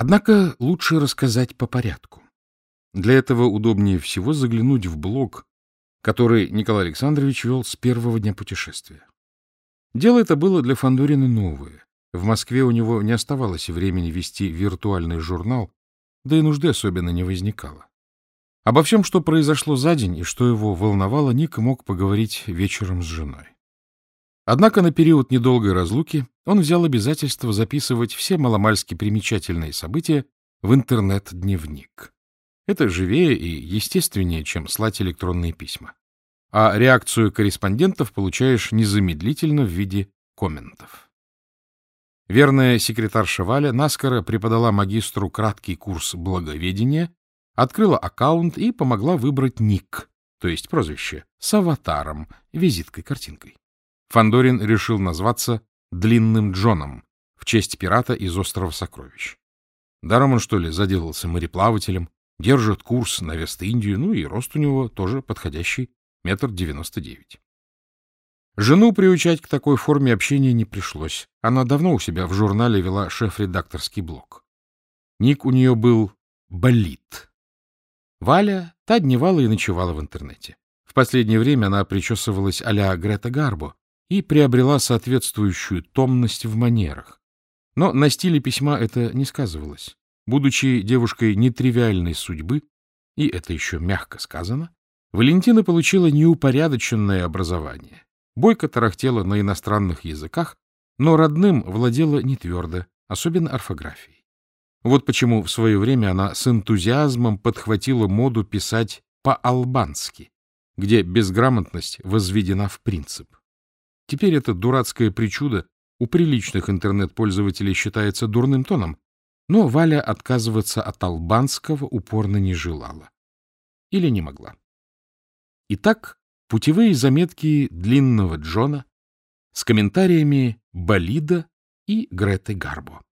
Однако лучше рассказать по порядку. Для этого удобнее всего заглянуть в блог, который Николай Александрович вел с первого дня путешествия. Дело это было для Фандорина новое. В Москве у него не оставалось времени вести виртуальный журнал, да и нужды особенно не возникало. Обо всем, что произошло за день и что его волновало, Ник мог поговорить вечером с женой. Однако на период недолгой разлуки он взял обязательство записывать все маломальски примечательные события в интернет-дневник. Это живее и естественнее, чем слать электронные письма. А реакцию корреспондентов получаешь незамедлительно в виде комментов. Верная секретарша Валя наскоро преподала магистру краткий курс благоведения, открыла аккаунт и помогла выбрать ник, то есть прозвище, с аватаром, визиткой-картинкой. Фандорин решил назваться Длинным Джоном в честь пирата из острова Сокровищ. Даром он, что ли, заделался мореплавателем, держит курс на Вест-Индию, ну и рост у него тоже подходящий, метр девяносто девять. Жену приучать к такой форме общения не пришлось. Она давно у себя в журнале вела шеф-редакторский блог. Ник у нее был «Болит». Валя та дневала и ночевала в интернете. В последнее время она причесывалась а-ля Грета Гарбо и приобрела соответствующую томность в манерах. Но на стиле письма это не сказывалось. Будучи девушкой нетривиальной судьбы, и это еще мягко сказано, Валентина получила неупорядоченное образование. Бойко тарахтела на иностранных языках, но родным владела не твердо, особенно орфографией. Вот почему в свое время она с энтузиазмом подхватила моду писать по-албански, где безграмотность возведена в принцип. Теперь эта дурацкая причуда у приличных интернет-пользователей считается дурным тоном, но Валя отказываться от албанского упорно не желала. Или не могла. Итак, путевые заметки длинного Джона с комментариями Болида и Греты Гарбо.